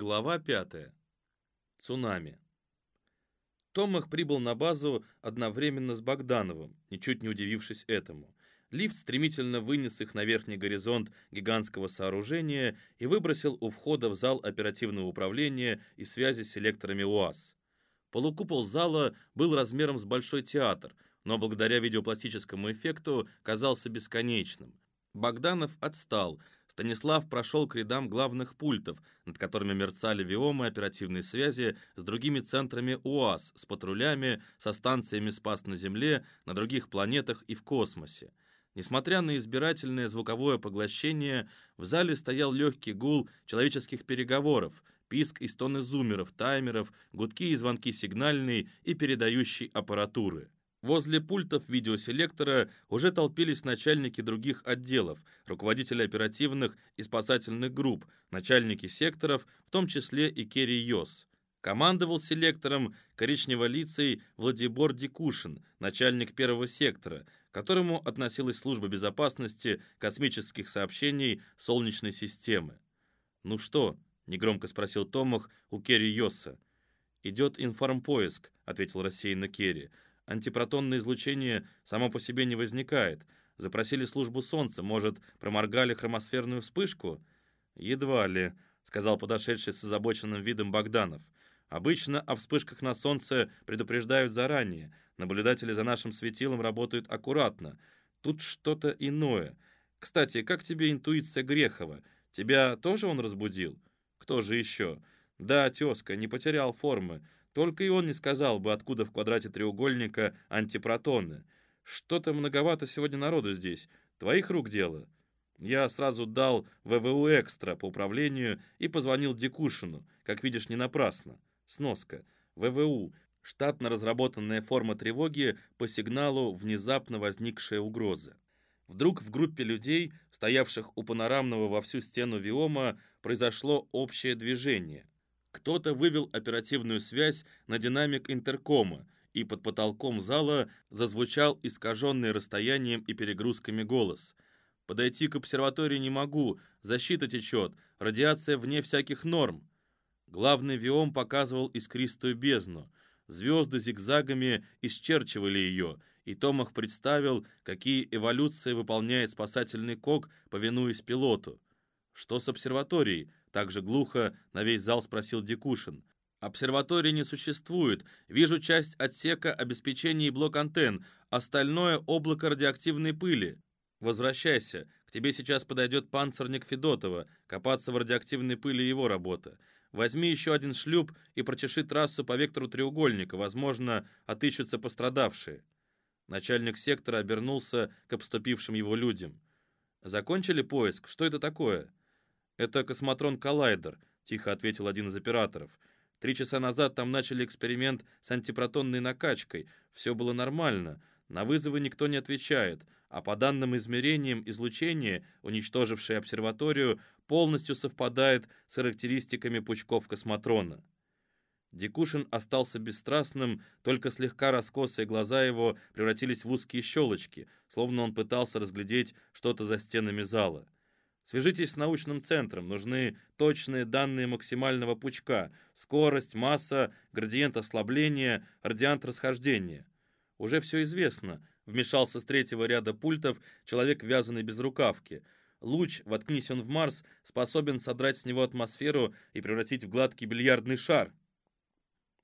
Глава 5. Цунами. Томах прибыл на базу одновременно с Богдановым, ничуть не удивившись этому. Лифт стремительно вынес их на верхний горизонт гигантского сооружения и выбросил у входа в зал оперативного управления и связи с селекторами УАЗ. Полукупол зала был размером с большой театр, но благодаря видеопластическому эффекту казался бесконечным. Богданов отстал, Станислав прошел к рядам главных пультов, над которыми мерцали виомы оперативной связи с другими центрами УАЗ, с патрулями, со станциями «Спас на Земле», на других планетах и в космосе. Несмотря на избирательное звуковое поглощение, в зале стоял легкий гул человеческих переговоров, писк и стоны зумеров, таймеров, гудки и звонки сигнальной и передающей аппаратуры. Возле пультов видеоселектора уже толпились начальники других отделов, руководители оперативных и спасательных групп, начальники секторов, в том числе и Керри Йос. Командовал селектором коричневолицей Владимир Дикушин, начальник первого сектора, к которому относилась служба безопасности космических сообщений Солнечной системы. «Ну что?» — негромко спросил Томах у Керри Йоса. «Идет информпоиск», — ответил рассеянно Керри. Антипротонное излучение само по себе не возникает. Запросили службу Солнца, может, проморгали хромосферную вспышку? Едва ли, сказал подошедший с озабоченным видом Богданов. Обычно о вспышках на Солнце предупреждают заранее. Наблюдатели за нашим светилом работают аккуратно. Тут что-то иное. Кстати, как тебе интуиция Грехова? Тебя тоже он разбудил? Кто же еще? Да, тезка, не потерял формы. Только и он не сказал бы, откуда в квадрате треугольника антипротоны. Что-то многовато сегодня народу здесь. Твоих рук дело. Я сразу дал ВВУ экстра по управлению и позвонил Дикушину. Как видишь, не напрасно. Сноска. ВВУ. Штатно разработанная форма тревоги по сигналу внезапно возникшая угроза. Вдруг в группе людей, стоявших у панорамного во всю стену Виома, произошло общее движение. Кто-то вывел оперативную связь на динамик интеркома, и под потолком зала зазвучал искаженный расстоянием и перегрузками голос. «Подойти к обсерватории не могу, защита течет, радиация вне всяких норм». Главный виом показывал искристую бездну. Звезды зигзагами исчерчивали ее, и Томах представил, какие эволюции выполняет спасательный кок, повинуясь пилоту. Что с обсерваторией? Также глухо на весь зал спросил Дикушин. «Обсерватории не существует. Вижу часть отсека обеспечения и блок антенн. Остальное — облако радиоактивной пыли. Возвращайся. К тебе сейчас подойдет панцирник Федотова. Копаться в радиоактивной пыли — его работа. Возьми еще один шлюп и прочеши трассу по вектору треугольника. Возможно, отыщутся пострадавшие». Начальник сектора обернулся к обступившим его людям. «Закончили поиск? Что это такое?» «Это космотрон Коллайдер», — тихо ответил один из операторов. «Три часа назад там начали эксперимент с антипротонной накачкой. Все было нормально. На вызовы никто не отвечает. А по данным измерениям излучения, уничтожившее обсерваторию, полностью совпадает с характеристиками пучков космотрона». Дикушин остался бесстрастным, только слегка раскосые глаза его превратились в узкие щелочки, словно он пытался разглядеть что-то за стенами зала. Свяжитесь с научным центром, нужны точные данные максимального пучка, скорость, масса, градиент ослабления, радиант расхождения. Уже все известно, вмешался с третьего ряда пультов человек, вязанный без рукавки. Луч, воткнись он в Марс, способен содрать с него атмосферу и превратить в гладкий бильярдный шар.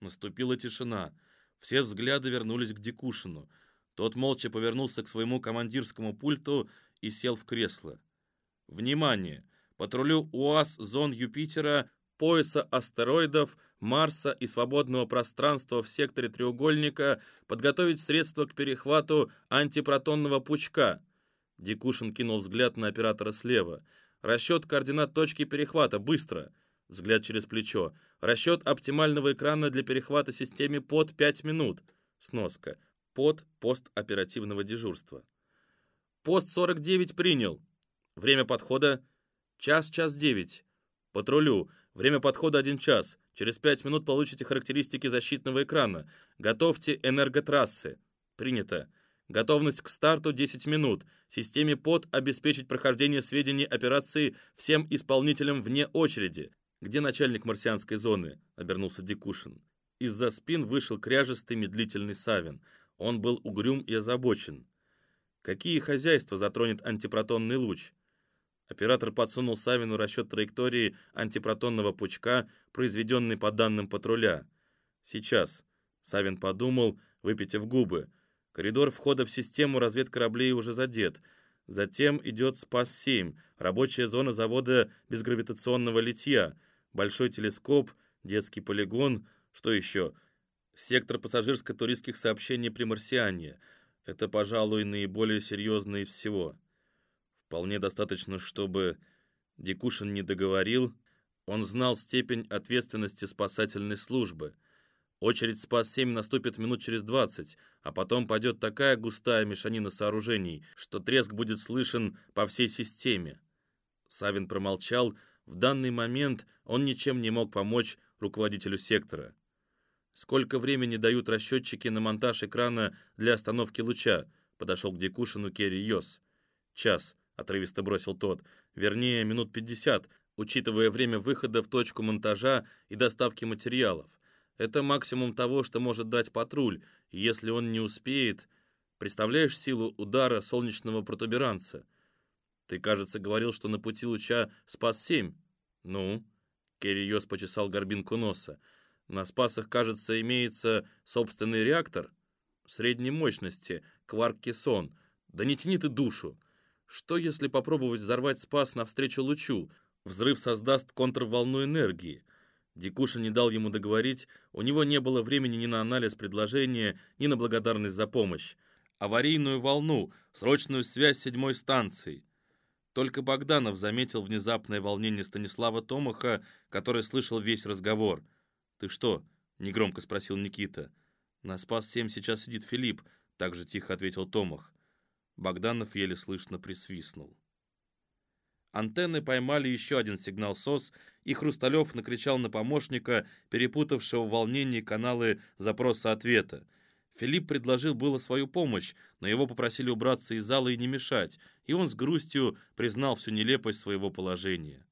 Наступила тишина. Все взгляды вернулись к Дикушину. Тот молча повернулся к своему командирскому пульту и сел в кресло. Внимание! Патрулю УАЗ зон Юпитера, пояса астероидов, Марса и свободного пространства в секторе треугольника подготовить средства к перехвату антипротонного пучка. Дикушин кинул взгляд на оператора слева. Расчет координат точки перехвата. Быстро. Взгляд через плечо. Расчет оптимального экрана для перехвата системе под 5 минут. Сноска. Под пост оперативного дежурства. Пост 49 принял. Время подхода — час, час девять. Патрулю. Время подхода один час. Через пять минут получите характеристики защитного экрана. Готовьте энерготрассы. Принято. Готовность к старту 10 минут. Системе ПОД обеспечить прохождение сведений операции всем исполнителям вне очереди. «Где начальник марсианской зоны?» — обернулся Дикушин. Из-за спин вышел кряжестый медлительный Савин. Он был угрюм и озабочен. Какие хозяйства затронет антипротонный луч? Оператор подсунул Савину расчет траектории антипротонного пучка, произведенный по данным патруля. Сейчас. Савин подумал, выпитив губы. Коридор входа в систему разведкораблей уже задет. Затем идет СПАС-7, рабочая зона завода безгравитационного литья, большой телескоп, детский полигон, что еще? Сектор пассажирско-туристских сообщений при Марсиане. Это, пожалуй, наиболее серьезно из всего. Вполне достаточно, чтобы Дикушин не договорил. Он знал степень ответственности спасательной службы. Очередь «Спас-7» наступит минут через 20, а потом пойдет такая густая мешанина сооружений, что треск будет слышен по всей системе. Савин промолчал. В данный момент он ничем не мог помочь руководителю сектора. «Сколько времени дают расчетчики на монтаж экрана для остановки луча?» Подошел к Дикушину Керри Йос. «Час», — отрывисто бросил тот. «Вернее, минут пятьдесят, учитывая время выхода в точку монтажа и доставки материалов. Это максимум того, что может дать патруль, если он не успеет... Представляешь силу удара солнечного протуберанца? Ты, кажется, говорил, что на пути луча спас-7. Ну?» Керри Йос почесал горбинку носа. На Спасах, кажется, имеется собственный реактор средней мощности, кварк-кессон. Да не тяни ты душу. Что, если попробовать взорвать Спас навстречу лучу? Взрыв создаст контрволну энергии. Дикуша не дал ему договорить, у него не было времени ни на анализ предложения, ни на благодарность за помощь. Аварийную волну, срочную связь седьмой станции. Только Богданов заметил внезапное волнение Станислава Томаха, который слышал весь разговор – «Ты что?» — негромко спросил Никита. «На Спас-7 сейчас сидит Филипп», — также тихо ответил Томах. Богданов еле слышно присвистнул. Антенны поймали еще один сигнал СОС, и Хрусталев накричал на помощника, перепутавшего в волнении каналы запроса-ответа. Филипп предложил было свою помощь, но его попросили убраться из зала и не мешать, и он с грустью признал всю нелепость своего положения.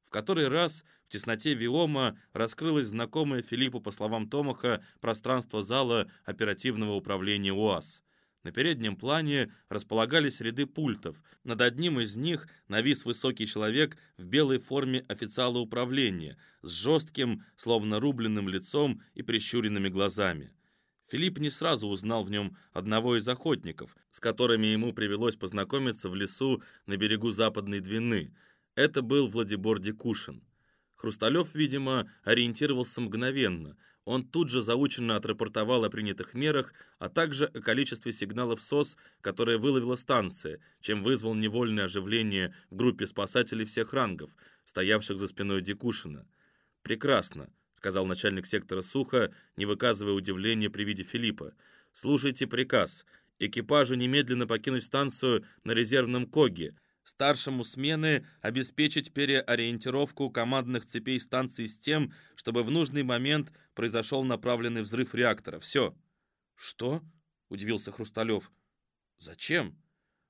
В который раз в тесноте Виома раскрылось знакомое Филиппу, по словам Томаха, пространство зала оперативного управления УАЗ. На переднем плане располагались ряды пультов. Над одним из них навис высокий человек в белой форме официала управления, с жестким, словно рубленным лицом и прищуренными глазами. Филипп не сразу узнал в нем одного из охотников, с которыми ему привелось познакомиться в лесу на берегу Западной Двины – это был Владимир Дикушин. Хрусталев, видимо, ориентировался мгновенно. Он тут же заученно отрапортовал о принятых мерах, а также о количестве сигналов СОС, которые выловила станция, чем вызвал невольное оживление в группе спасателей всех рангов, стоявших за спиной Дикушина. «Прекрасно», — сказал начальник сектора Сухо, не выказывая удивления при виде Филиппа. «Слушайте приказ. Экипажу немедленно покинуть станцию на резервном Коге старшему смены обеспечить переориентировку командных цепей станции с тем, чтобы в нужный момент произошел направленный взрыв реактора. Все. Что? Удивился Хрусталев. Зачем?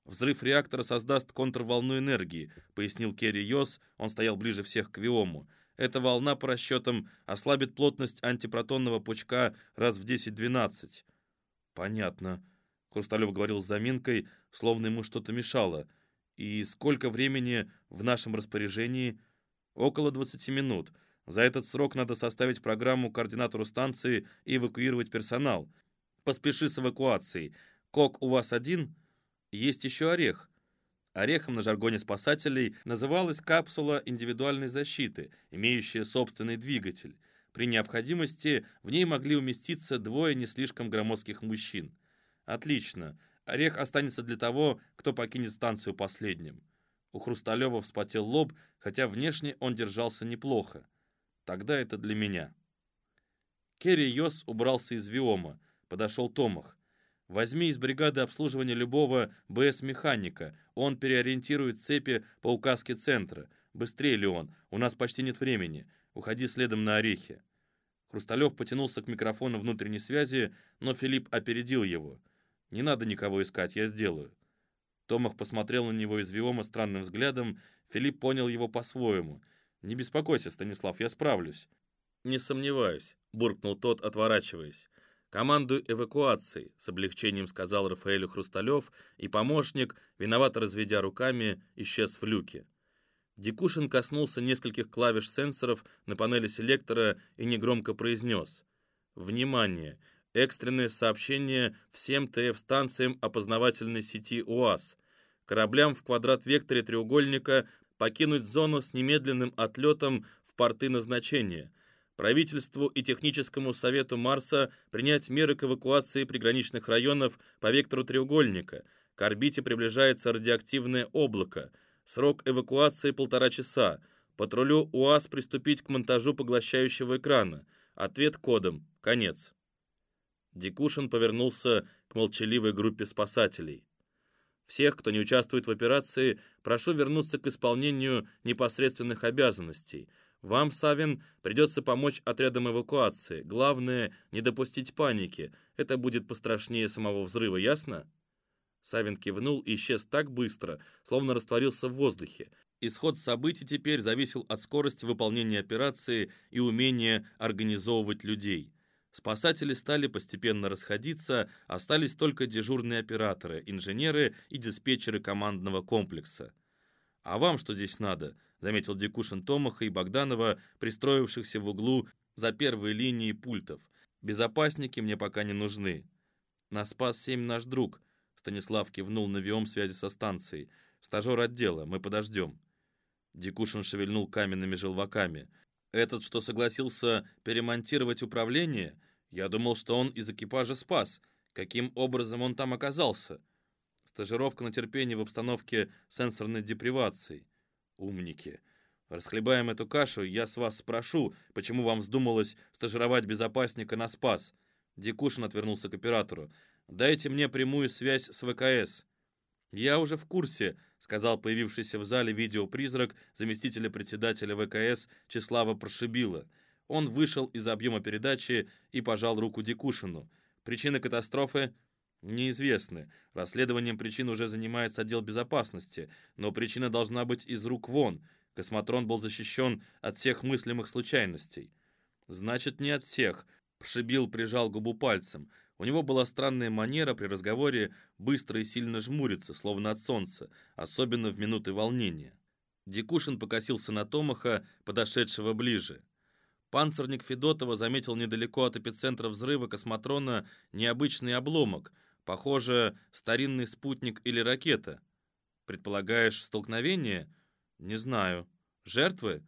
Взрыв реактора создаст контрволну энергии, пояснил Керри Йос, он стоял ближе всех к Виому. Эта волна, по расчетам, ослабит плотность антипротонного пучка раз в 10-12. Понятно. Хрусталев говорил с заминкой, словно ему что-то мешало – и сколько времени в нашем распоряжении? Около 20 минут. За этот срок надо составить программу координатору станции и эвакуировать персонал. Поспеши с эвакуацией. Кок у вас один? Есть еще орех. Орехом на жаргоне спасателей называлась капсула индивидуальной защиты, имеющая собственный двигатель. При необходимости в ней могли уместиться двое не слишком громоздких мужчин. Отлично. Орех останется для того, кто покинет станцию последним. У Хрусталева вспотел лоб, хотя внешне он держался неплохо. Тогда это для меня. Керри Йос убрался из Виома. Подошел Томах. Возьми из бригады обслуживания любого БС-механика. Он переориентирует цепи по указке центра. Быстрее ли он? У нас почти нет времени. Уходи следом на орехи. Хрусталев потянулся к микрофону внутренней связи, но Филипп опередил его. Не надо никого искать, я сделаю». Томах посмотрел на него из Виома странным взглядом. Филипп понял его по-своему. «Не беспокойся, Станислав, я справлюсь». «Не сомневаюсь», — буркнул тот, отворачиваясь. «Командую эвакуацией», — с облегчением сказал Рафаэлю Хрусталев, и помощник, виновато разведя руками, исчез в люке. Дикушин коснулся нескольких клавиш сенсоров на панели селектора и негромко произнес. «Внимание! Экстренное сообщение всем ТФ-станциям опознавательной сети УАЗ. Кораблям в квадрат-векторе треугольника покинуть зону с немедленным отлетом в порты назначения. Правительству и техническому совету Марса принять меры к эвакуации приграничных районов по вектору треугольника. К орбите приближается радиоактивное облако. Срок эвакуации полтора часа. Патрулю УАЗ приступить к монтажу поглощающего экрана. Ответ кодом. Конец. Дикушин повернулся к молчаливой группе спасателей. Всех, кто не участвует в операции, прошу вернуться к исполнению непосредственных обязанностей. Вам, Савин, придется помочь отрядам эвакуации. Главное, не допустить паники. Это будет пострашнее самого взрыва, ясно?» Савин кивнул и исчез так быстро, словно растворился в воздухе. Исход событий теперь зависел от скорости выполнения операции и умения организовывать людей. Спасатели стали постепенно расходиться, остались только дежурные операторы, инженеры и диспетчеры командного комплекса. «А вам что здесь надо?» — заметил Дикушин Томаха и Богданова, пристроившихся в углу за первой линией пультов. «Безопасники мне пока не нужны». «На спас-7 наш друг», — Станислав кивнул на виом связи со станцией. «Стажер отдела, мы подождем». Дикушин шевельнул каменными желваками. Этот, что согласился перемонтировать управление, я думал, что он из экипажа спас. Каким образом он там оказался? Стажировка на терпение в обстановке сенсорной депривации. Умники. Расхлебаем эту кашу, я с вас спрошу, почему вам вздумалось стажировать безопасника на спас. Дикушин отвернулся к оператору. Дайте мне прямую связь с ВКС. «Я уже в курсе», — сказал появившийся в зале видеопризрак заместителя председателя ВКС Числава Прошибила. Он вышел из объема передачи и пожал руку Дикушину. Причины катастрофы неизвестны. Расследованием причин уже занимается отдел безопасности, но причина должна быть из рук вон. Космотрон был защищен от всех мыслимых случайностей. Значит, не от всех. Прошибил прижал губу пальцем. У него была странная манера при разговоре быстро и сильно жмуриться, словно от солнца, особенно в минуты волнения. Дикушин покосился на Томаха, подошедшего ближе. Панцирник Федотова заметил недалеко от эпицентра взрыва космотрона необычный обломок, похоже, старинный спутник или ракета. Предполагаешь, столкновение? Не знаю. Жертвы?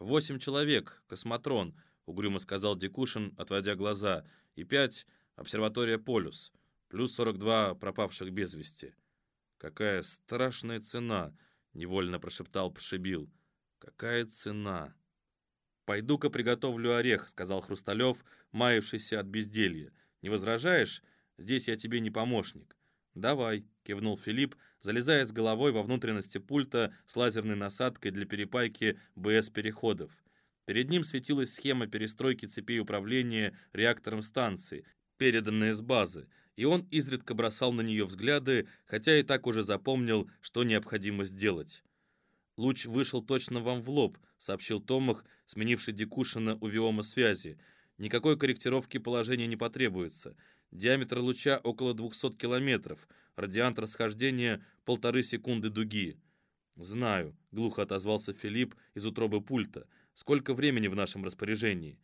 Восемь человек, космотрон, угрюмо сказал Дикушин, отводя глаза, и пять Обсерватория Полюс. Плюс 42 пропавших без вести. Какая страшная цена, невольно прошептал Пшибил. Какая цена? «Пойду-ка приготовлю орех», — сказал Хрусталев, маявшийся от безделья. «Не возражаешь? Здесь я тебе не помощник». «Давай», — кивнул Филипп, залезая с головой во внутренности пульта с лазерной насадкой для перепайки БС-переходов. Перед ним светилась схема перестройки цепей управления реактором станции, переданные с базы, и он изредка бросал на нее взгляды, хотя и так уже запомнил, что необходимо сделать. «Луч вышел точно вам в лоб», — сообщил Томах, сменивший Дикушина у Виома связи. «Никакой корректировки положения не потребуется. Диаметр луча около 200 километров, радиант расхождения — полторы секунды дуги». «Знаю», — глухо отозвался Филипп из утробы пульта. «Сколько времени в нашем распоряжении?»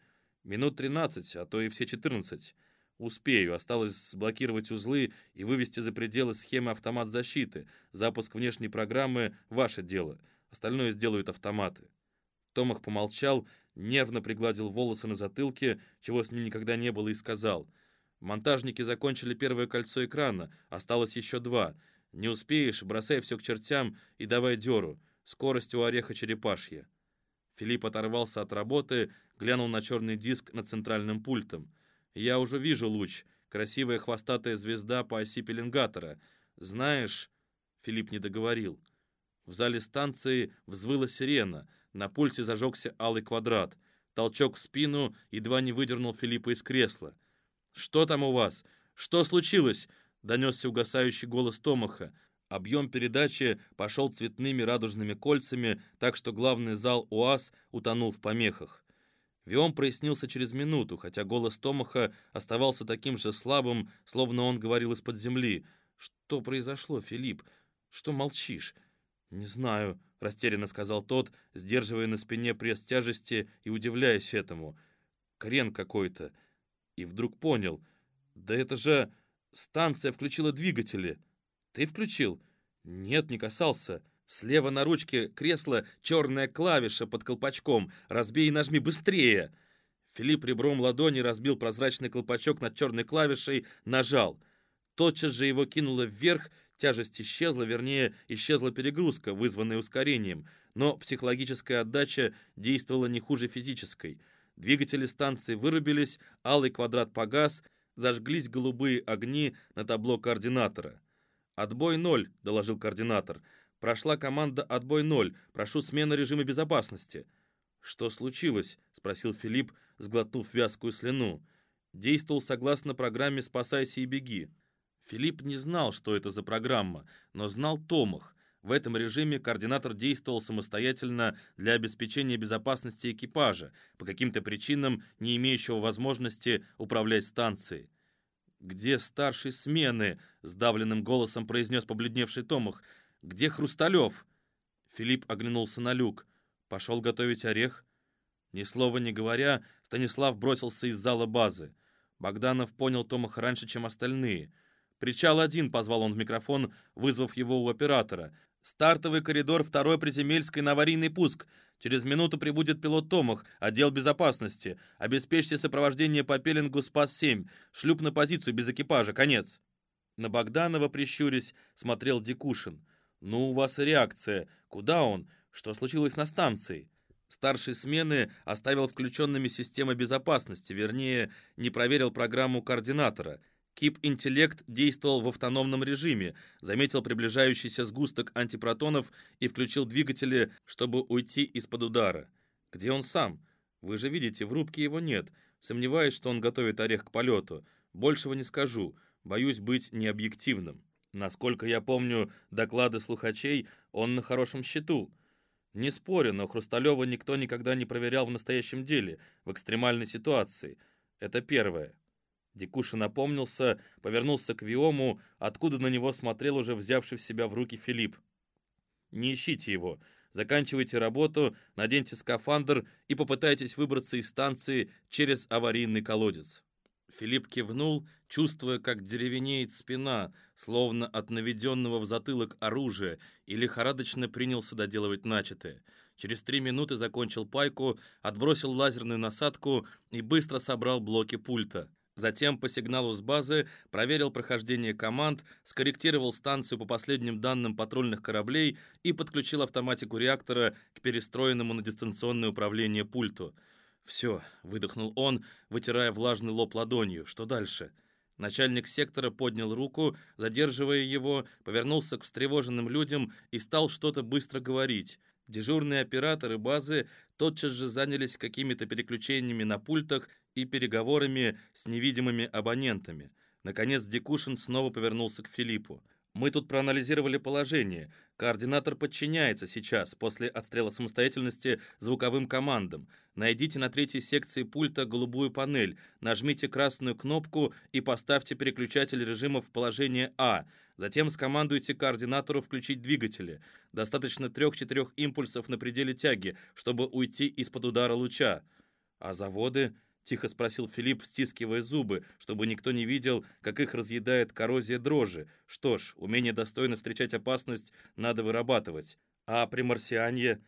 «Минут 13, а то и все 14. Успею, осталось сблокировать узлы и вывести за пределы схемы автомат защиты. Запуск внешней программы — ваше дело. Остальное сделают автоматы. Томах помолчал, нервно пригладил волосы на затылке, чего с ним никогда не было, и сказал. Монтажники закончили первое кольцо экрана, осталось еще два. Не успеешь, бросай все к чертям и давай деру. Скорость у ореха черепашья. Филипп оторвался от работы, глянул на черный диск над центральным пультом. Я уже вижу луч. Красивая хвостатая звезда по оси пеленгатора. Знаешь...» Филипп не договорил. В зале станции взвыла сирена. На пульсе зажегся алый квадрат. Толчок в спину едва не выдернул Филиппа из кресла. «Что там у вас? Что случилось?» — донесся угасающий голос Томаха. Объем передачи пошел цветными радужными кольцами, так что главный зал УАЗ утонул в помехах. Виом прояснился через минуту, хотя голос Томаха оставался таким же слабым, словно он говорил из-под земли. «Что произошло, Филипп? Что молчишь?» «Не знаю», — растерянно сказал тот, сдерживая на спине пресс тяжести и удивляясь этому. «Крен какой-то». И вдруг понял. «Да это же станция включила двигатели». «Ты включил?» «Нет, не касался». Слева на ручке кресла черная клавиша под колпачком. «Разбей и нажми быстрее!» Филипп ребром ладони разбил прозрачный колпачок над черной клавишей, нажал. Тотчас же его кинуло вверх, тяжесть исчезла, вернее, исчезла перегрузка, вызванная ускорением, но психологическая отдача действовала не хуже физической. Двигатели станции вырубились, алый квадрат погас, зажглись голубые огни на табло координатора. «Отбой ноль», — доложил координатор. «Прошла команда «Отбой ноль». Прошу смены режима безопасности». «Что случилось?» — спросил Филипп, сглотнув вязкую слюну. Действовал согласно программе «Спасайся и беги». Филипп не знал, что это за программа, но знал Томах. В этом режиме координатор действовал самостоятельно для обеспечения безопасности экипажа, по каким-то причинам не имеющего возможности управлять станцией. «Где старший смены?» — сдавленным голосом произнес побледневший Томах. «Где Хрусталев?» Филипп оглянулся на люк. «Пошел готовить орех?» Ни слова не говоря, Станислав бросился из зала базы. Богданов понял Томаха раньше, чем остальные. «Причал один», — позвал он в микрофон, вызвав его у оператора. «Стартовый коридор второй приземельской на аварийный пуск. Через минуту прибудет пилот Томах, отдел безопасности. Обеспечьте сопровождение по пеленгу «Спас-7». Шлюп на позицию без экипажа. Конец». На Богданова, прищурясь, смотрел Дикушин. «Ну, у вас реакция. Куда он? Что случилось на станции?» Старший смены оставил включенными системы безопасности, вернее, не проверил программу координатора. Кип-интеллект действовал в автономном режиме, заметил приближающийся сгусток антипротонов и включил двигатели, чтобы уйти из-под удара. Где он сам? Вы же видите, в рубке его нет. Сомневаюсь, что он готовит орех к полету. Большего не скажу. Боюсь быть необъективным. Насколько я помню доклады слухачей, он на хорошем счету. Не спорю, но Хрусталева никто никогда не проверял в настоящем деле, в экстремальной ситуации. Это первое. Дикуша напомнился, повернулся к Виому, откуда на него смотрел уже взявший в себя в руки Филипп. «Не ищите его. Заканчивайте работу, наденьте скафандр и попытайтесь выбраться из станции через аварийный колодец». Филипп кивнул, чувствуя, как деревенеет спина, словно от наведенного в затылок оружия, и лихорадочно принялся доделывать начатое. Через три минуты закончил пайку, отбросил лазерную насадку и быстро собрал блоки пульта. Затем по сигналу с базы проверил прохождение команд, скорректировал станцию по последним данным патрульных кораблей и подключил автоматику реактора к перестроенному на дистанционное управление пульту. «Все», — выдохнул он, вытирая влажный лоб ладонью. «Что дальше?» Начальник сектора поднял руку, задерживая его, повернулся к встревоженным людям и стал что-то быстро говорить. Дежурные операторы базы тотчас же занялись какими-то переключениями на пультах и переговорами с невидимыми абонентами. Наконец Дикушин снова повернулся к Филиппу. «Мы тут проанализировали положение. Координатор подчиняется сейчас, после отстрела самостоятельности, звуковым командам. Найдите на третьей секции пульта голубую панель, нажмите красную кнопку и поставьте переключатель режима в положение А. Затем скомандуйте координатору включить двигатели. Достаточно трех-четырех импульсов на пределе тяги, чтобы уйти из-под удара луча. А заводы... — тихо спросил Филипп, стискивая зубы, чтобы никто не видел, как их разъедает коррозия дрожжи. Что ж, умение достойно встречать опасность надо вырабатывать. А при марсианье...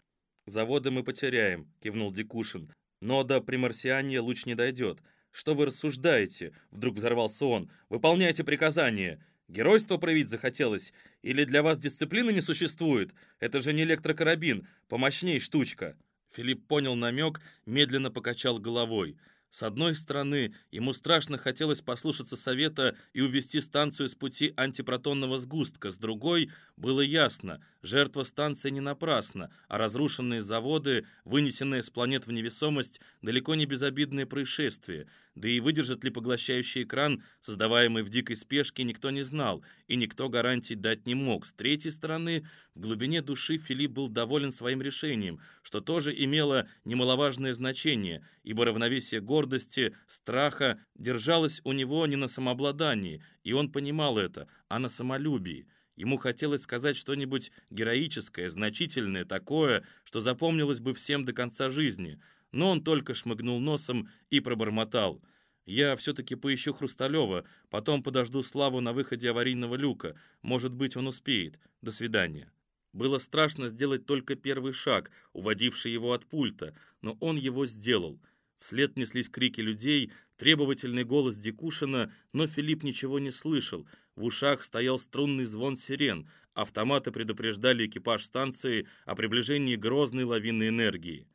«Заводы мы потеряем», — кивнул Дикушин. «Но до примарсиания луч не дойдет. Что вы рассуждаете?» — вдруг взорвался он. «Выполняйте приказания!» Геройство проявить захотелось? Или для вас дисциплины не существует? Это же не электрокарабин, помощней штучка». Филипп понял намек, медленно покачал головой. С одной стороны, ему страшно хотелось послушаться совета и увести станцию с пути антипротонного сгустка, с другой, было ясно, жертва станции не напрасна, а разрушенные заводы, вынесенные с планет в невесомость, далеко не безобидное происшествие, да и выдержит ли поглощающий экран, создаваемый в дикой спешке, никто не знал, и никто гарантий дать не мог. С третьей стороны, в глубине души Филипп был доволен своим решением, что тоже имело немаловажное значение, ибо равновесие гордости, страха держалось у него не на самообладании, и он понимал это, а на самолюбии. Ему хотелось сказать что-нибудь героическое, значительное, такое, что запомнилось бы всем до конца жизни – но он только шмыгнул носом и пробормотал. «Я все-таки поищу Хрусталева, потом подожду Славу на выходе аварийного люка. Может быть, он успеет. До свидания». Было страшно сделать только первый шаг, уводивший его от пульта, но он его сделал. Вслед неслись крики людей, требовательный голос Дикушина, но Филипп ничего не слышал. В ушах стоял струнный звон сирен. Автоматы предупреждали экипаж станции о приближении грозной лавины энергии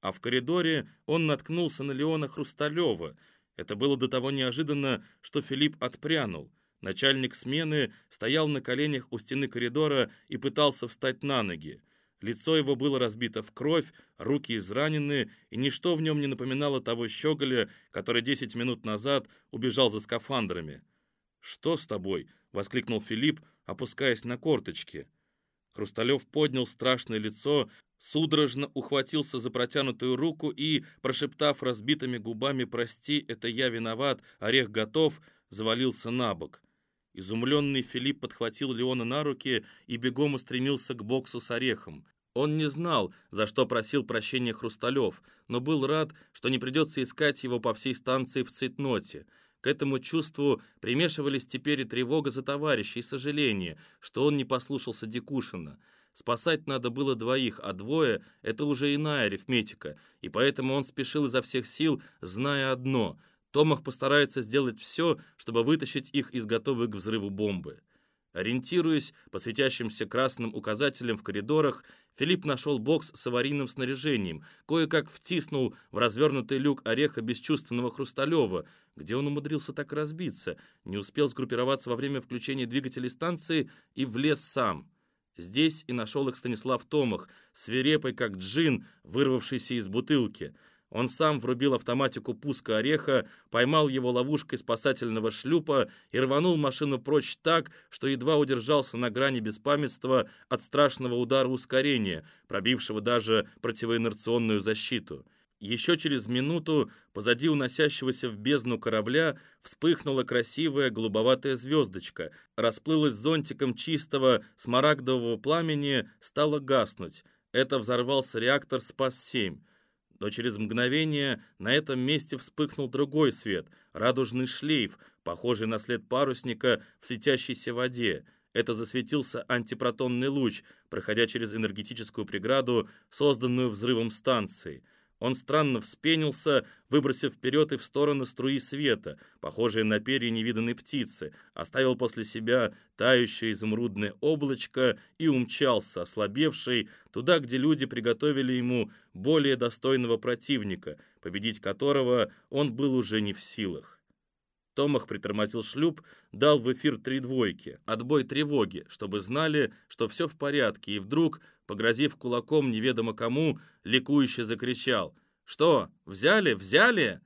а в коридоре он наткнулся на Леона Хрусталева. Это было до того неожиданно, что Филипп отпрянул. Начальник смены стоял на коленях у стены коридора и пытался встать на ноги. Лицо его было разбито в кровь, руки изранены, и ничто в нем не напоминало того щеголя, который десять минут назад убежал за скафандрами. «Что с тобой?» — воскликнул Филипп, опускаясь на корточки. Хрусталев поднял страшное лицо, судорожно ухватился за протянутую руку и, прошептав разбитыми губами «Прости, это я виноват, орех готов», завалился на бок. Изумленный Филипп подхватил Леона на руки и бегом устремился к боксу с орехом. Он не знал, за что просил прощения Хрусталев, но был рад, что не придется искать его по всей станции в цитноте. К этому чувству примешивались теперь и тревога за товарища, и сожаление, что он не послушался Дикушина. Спасать надо было двоих, а двое — это уже иная арифметика, и поэтому он спешил изо всех сил, зная одно — Томах постарается сделать все, чтобы вытащить их из готовой к взрыву бомбы. Ориентируясь по светящимся красным указателям в коридорах, Филипп нашел бокс с аварийным снаряжением, кое-как втиснул в развернутый люк ореха бесчувственного Хрусталева, где он умудрился так разбиться, не успел сгруппироваться во время включения двигателей станции и влез сам. Здесь и нашел их Станислав Томах, свирепый как джин, вырвавшийся из бутылки. Он сам врубил автоматику пуска ореха, поймал его ловушкой спасательного шлюпа и рванул машину прочь так, что едва удержался на грани беспамятства от страшного удара ускорения, пробившего даже противоинерционную защиту. Еще через минуту позади уносящегося в бездну корабля вспыхнула красивая голубоватая звездочка, расплылась зонтиком чистого смарагдового пламени, стала гаснуть. Это взорвался реактор «Спас-7». Но через мгновение на этом месте вспыхнул другой свет, радужный шлейф, похожий на след парусника в светящейся воде. Это засветился антипротонный луч, проходя через энергетическую преграду, созданную взрывом станции – он странно вспенился, выбросив вперед и в сторону струи света, похожие на перья невиданной птицы, оставил после себя тающее изумрудное облачко и умчался, ослабевший, туда, где люди приготовили ему более достойного противника, победить которого он был уже не в силах. Томах притормозил шлюп, дал в эфир три двойки, отбой тревоги, чтобы знали, что все в порядке, и вдруг погрозив кулаком неведомо кому, ликующе закричал «Что, взяли, взяли?»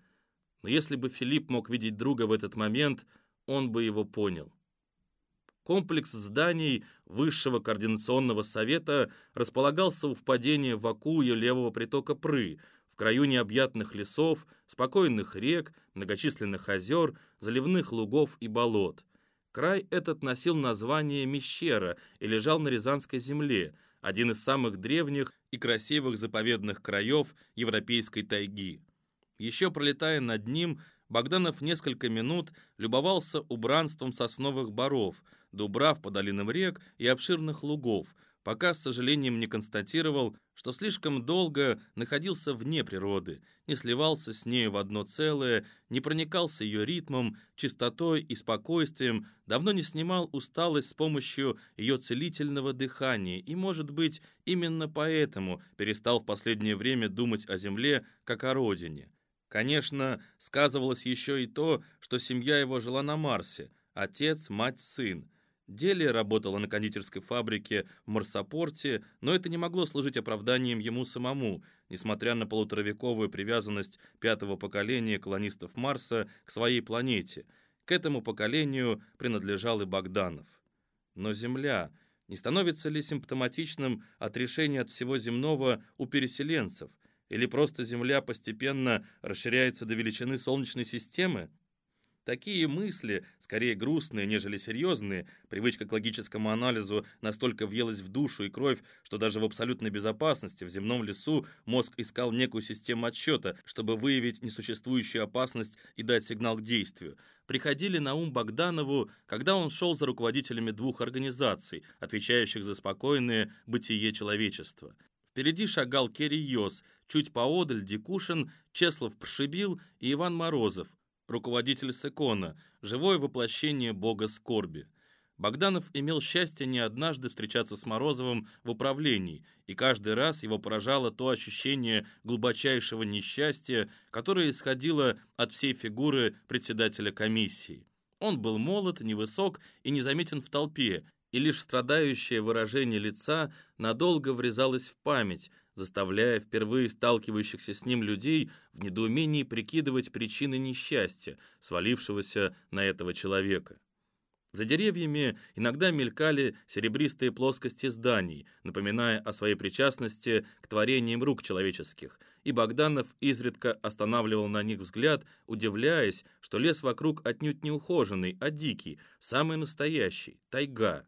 Но если бы Филипп мог видеть друга в этот момент, он бы его понял. Комплекс зданий Высшего координационного совета располагался у впадения в Акую левого притока Пры, в краю необъятных лесов, спокойных рек, многочисленных озер, заливных лугов и болот. Край этот носил название Мещера и лежал на Рязанской земле, один из самых древних и красивых заповедных краев европейской тайги. Еще пролетая над ним, Богданов несколько минут любовался убранством сосновых боров, дубрав по долинам рек и обширных лугов, пока с сожалением не констатировал, что слишком долго находился вне природы, не сливался с нею в одно целое, не проникался ее ритмом, чистотой и спокойствием, давно не снимал усталость с помощью ее целительного дыхания и, может быть, именно поэтому перестал в последнее время думать о земле как о родине. Конечно, сказывалось еще и то, что семья его жила на Марсе, отец, мать, сын. Делия работала на кондитерской фабрике в Марсопорте, но это не могло служить оправданием ему самому, несмотря на полуторавековую привязанность пятого поколения колонистов Марса к своей планете. К этому поколению принадлежал и Богданов. Но Земля не становится ли симптоматичным отрешение от всего земного у переселенцев? Или просто Земля постепенно расширяется до величины Солнечной системы? Такие мысли, скорее грустные, нежели серьезные, привычка к логическому анализу настолько въелась в душу и кровь, что даже в абсолютной безопасности в земном лесу мозг искал некую систему отсчета, чтобы выявить несуществующую опасность и дать сигнал к действию, приходили на ум Богданову, когда он шел за руководителями двух организаций, отвечающих за спокойное бытие человечества. Впереди шагал Керри Йос, чуть поодаль Дикушин, Чеслов Пшибил и Иван Морозов, руководитель Секона, живое воплощение бога скорби. Богданов имел счастье не однажды встречаться с Морозовым в управлении, и каждый раз его поражало то ощущение глубочайшего несчастья, которое исходило от всей фигуры председателя комиссии. Он был молод, невысок и незаметен в толпе, и лишь страдающее выражение лица надолго врезалось в память, заставляя впервые сталкивающихся с ним людей в недоумении прикидывать причины несчастья, свалившегося на этого человека. За деревьями иногда мелькали серебристые плоскости зданий, напоминая о своей причастности к творениям рук человеческих, и Богданов изредка останавливал на них взгляд, удивляясь, что лес вокруг отнюдь не ухоженный, а дикий, самый настоящий, тайга.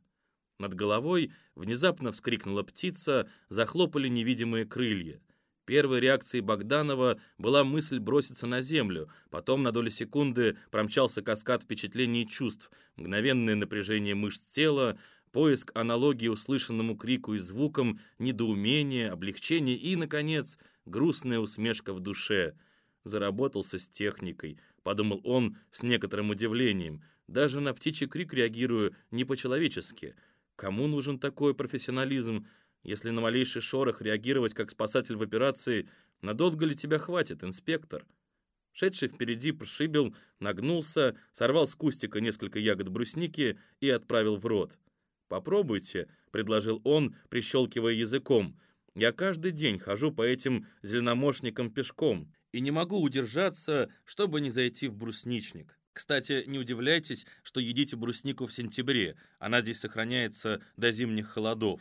Над головой внезапно вскрикнула птица, захлопали невидимые крылья. Первой реакцией Богданова была мысль броситься на землю, потом на долю секунды промчался каскад впечатлений и чувств, мгновенное напряжение мышц тела, поиск аналогии услышанному крику и звукам, недоумение, облегчение и, наконец, грустная усмешка в душе. Заработался с техникой, подумал он с некоторым удивлением. Даже на птичий крик реагирую не по-человечески — Кому нужен такой профессионализм, если на малейший шорох реагировать как спасатель в операции, надолго ли тебя хватит, инспектор? Шедший впереди прошибил, нагнулся, сорвал с кустика несколько ягод брусники и отправил в рот. «Попробуйте», — предложил он, прищелкивая языком. «Я каждый день хожу по этим зеленомошникам пешком и не могу удержаться, чтобы не зайти в брусничник». Кстати, не удивляйтесь, что едите бруснику в сентябре, она здесь сохраняется до зимних холодов.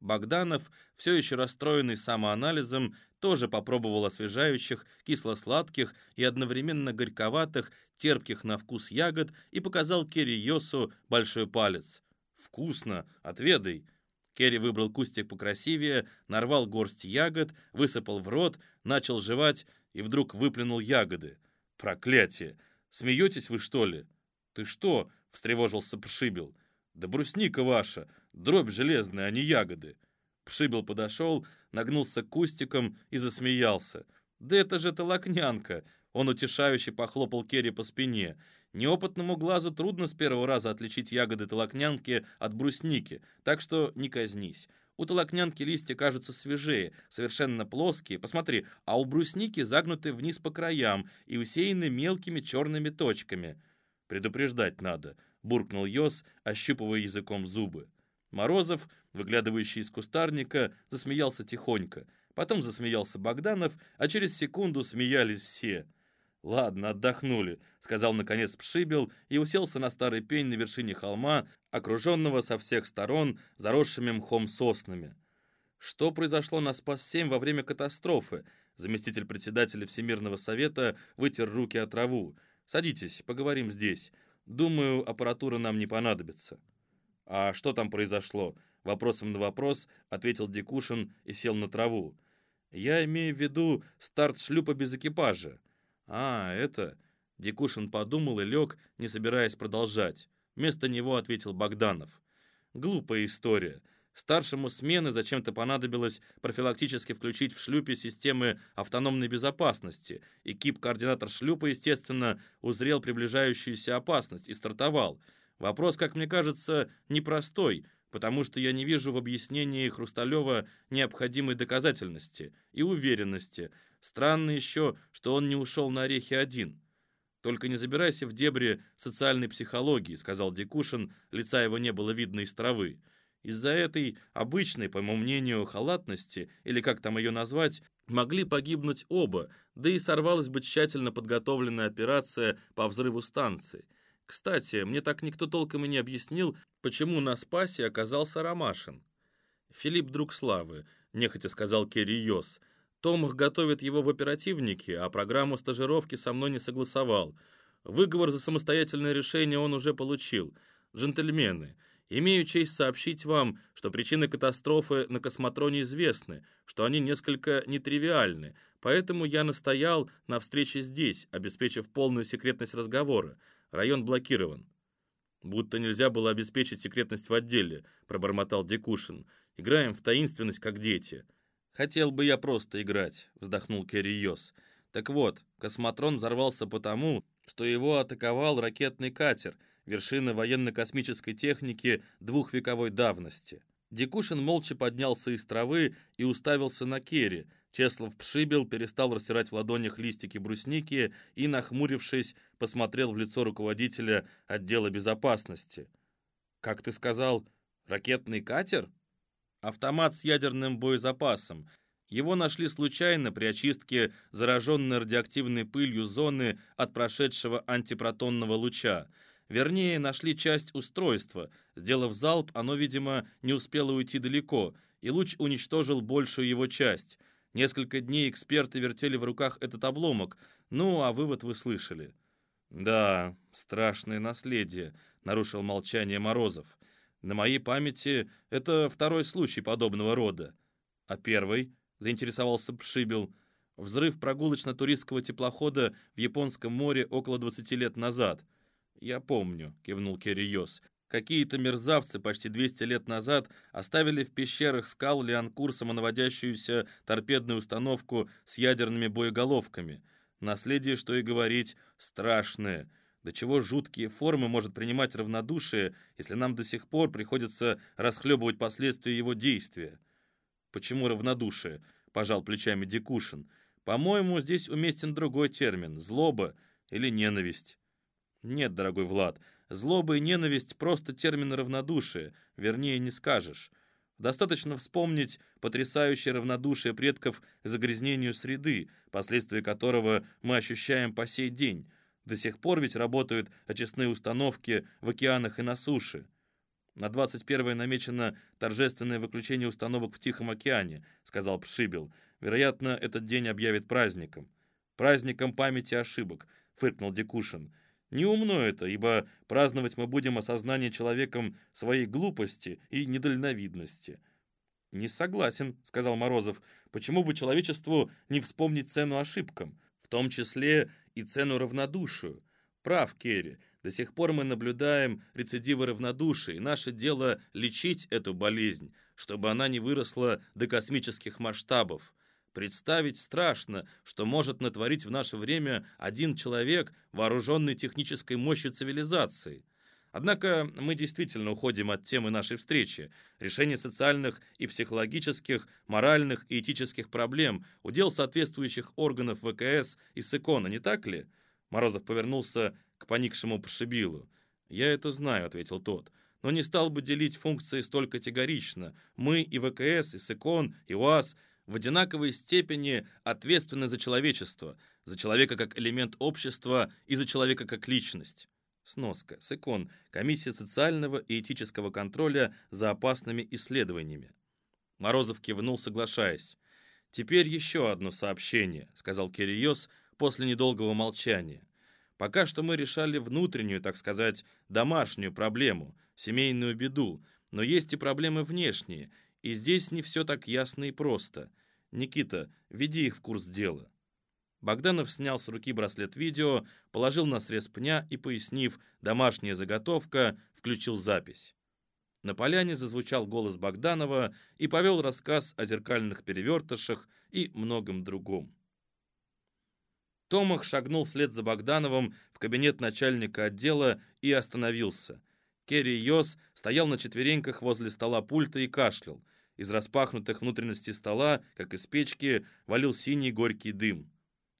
Богданов, все еще расстроенный самоанализом, тоже попробовал освежающих, кисло-сладких и одновременно горьковатых, терпких на вкус ягод и показал Керри Йосу большой палец. «Вкусно! Отведай!» Керри выбрал кустик покрасивее, нарвал горсть ягод, высыпал в рот, начал жевать и вдруг выплюнул ягоды. «Проклятие! Смеетесь вы, что ли?» «Ты что?» — встревожился Пшибил. «Да брусника ваша, дробь железная, а не ягоды». Пшибил подошел, нагнулся к кустикам и засмеялся. «Да это же толокнянка!» Он утешающе похлопал Керри по спине. Неопытному глазу трудно с первого раза отличить ягоды толокнянки от брусники, так что не казнись. У толокнянки листья кажутся свежее, совершенно плоские. Посмотри, а у брусники загнуты вниз по краям и усеяны мелкими черными точками. Предупреждать надо, буркнул Йос, ощупывая языком зубы. Морозов, выглядывающий из кустарника, засмеялся тихонько. Потом засмеялся Богданов, а через секунду смеялись все. «Ладно, отдохнули», — сказал наконец Пшибел и уселся на старый пень на вершине холма, окруженного со всех сторон заросшими мхом соснами. Что произошло на Спас-7 во время катастрофы? Заместитель председателя Всемирного совета вытер руки от траву. «Садитесь, поговорим здесь. Думаю, аппаратура нам не понадобится». «А что там произошло?» Вопросом на вопрос ответил Дикушин и сел на траву. «Я имею в виду старт шлюпа без экипажа. «А, это...» Дикушин подумал и лег, не собираясь продолжать. Вместо него ответил Богданов. «Глупая история. Старшему смены зачем-то понадобилось профилактически включить в шлюпе системы автономной безопасности, и КИП-координатор шлюпа, естественно, узрел приближающуюся опасность и стартовал. Вопрос, как мне кажется, непростой, потому что я не вижу в объяснении Хрусталева необходимой доказательности и уверенности – Странно еще, что он не ушел на орехи один. «Только не забирайся в дебри социальной психологии», — сказал Дикушин, лица его не было видно из травы. Из-за этой обычной, по моему мнению, халатности, или как там ее назвать, могли погибнуть оба, да и сорвалась бы тщательно подготовленная операция по взрыву станции. Кстати, мне так никто толком и не объяснил, почему на спасе оказался Ромашин. «Филипп друг славы», — нехотя сказал Керри Йос. «Томах готовит его в оперативнике, а программу стажировки со мной не согласовал. Выговор за самостоятельное решение он уже получил. Джентльмены, имею честь сообщить вам, что причины катастрофы на космотроне известны, что они несколько нетривиальны, поэтому я настоял на встрече здесь, обеспечив полную секретность разговора. Район блокирован». «Будто нельзя было обеспечить секретность в отделе», — пробормотал Дикушин. «Играем в таинственность, как дети». «Хотел бы я просто играть», — вздохнул Керри Йос. «Так вот, космотрон взорвался потому, что его атаковал ракетный катер, вершина военно-космической техники двухвековой давности». Дикушин молча поднялся из травы и уставился на Керри, Чеслов пшибил, перестал растирать в ладонях листики брусники и, нахмурившись, посмотрел в лицо руководителя отдела безопасности. «Как ты сказал, ракетный катер?» «Автомат с ядерным боезапасом. Его нашли случайно при очистке зараженной радиоактивной пылью зоны от прошедшего антипротонного луча. Вернее, нашли часть устройства. Сделав залп, оно, видимо, не успело уйти далеко, и луч уничтожил большую его часть». Несколько дней эксперты вертели в руках этот обломок, ну, а вывод вы слышали. «Да, страшное наследие», — нарушил молчание Морозов. «На моей памяти это второй случай подобного рода». «А первый?» — заинтересовался Пшибел. «Взрыв прогулочно-туристского теплохода в Японском море около 20 лет назад». «Я помню», — кивнул Керриос. Какие-то мерзавцы почти 200 лет назад оставили в пещерах скал Леонкур самонаводящуюся торпедную установку с ядерными боеголовками. Наследие, что и говорить, страшное. До чего жуткие формы может принимать равнодушие, если нам до сих пор приходится расхлебывать последствия его действия? Почему равнодушие? Пожал плечами Дикушин. По-моему, здесь уместен другой термин – злоба или ненависть. Нет, дорогой Влад, Злоба и ненависть — просто термины равнодушия, вернее, не скажешь. Достаточно вспомнить потрясающее равнодушие предков к загрязнению среды, последствия которого мы ощущаем по сей день. До сих пор ведь работают очистные установки в океанах и на суше. На 21 намечено торжественное выключение установок в Тихом океане, сказал Пшибел. Вероятно, этот день объявит праздником. Праздником памяти ошибок, фыркнул Дикушин. Неумно это, ибо праздновать мы будем осознание человеком своей глупости и недальновидности. «Не согласен», — сказал Морозов. «Почему бы человечеству не вспомнить цену ошибкам, в том числе и цену равнодушию? Прав, Керри, до сих пор мы наблюдаем рецидивы равнодушия, и наше дело лечить эту болезнь, чтобы она не выросла до космических масштабов. Представить страшно, что может натворить в наше время один человек, вооруженный технической мощью цивилизации. Однако мы действительно уходим от темы нашей встречи. Решение социальных и психологических, моральных и этических проблем, удел соответствующих органов ВКС и СЭКОНа, не так ли? Морозов повернулся к поникшему Прошибилу. «Я это знаю», — ответил тот, — «но не стал бы делить функции столь категорично. Мы и ВКС, и СЭКОН, и УАЗ — в одинаковой степени ответственны за человечество, за человека как элемент общества и за человека как личность. Сноска. СЭКОН. Комиссия социального и этического контроля за опасными исследованиями. Морозов кивнул, соглашаясь. «Теперь еще одно сообщение», — сказал Кириос после недолгого молчания. «Пока что мы решали внутреннюю, так сказать, домашнюю проблему, семейную беду, но есть и проблемы внешние, и здесь не все так ясно и просто. Никита, веди их в курс дела». Богданов снял с руки браслет видео, положил на срез пня и, пояснив «домашняя заготовка», включил запись. На поляне зазвучал голос Богданова и повел рассказ о зеркальных перевертышах и многом другом. Томах шагнул вслед за Богдановым в кабинет начальника отдела и остановился. Керри Йос стоял на четвереньках возле стола пульта и кашлял – Из распахнутых внутренностей стола, как из печки, валил синий горький дым.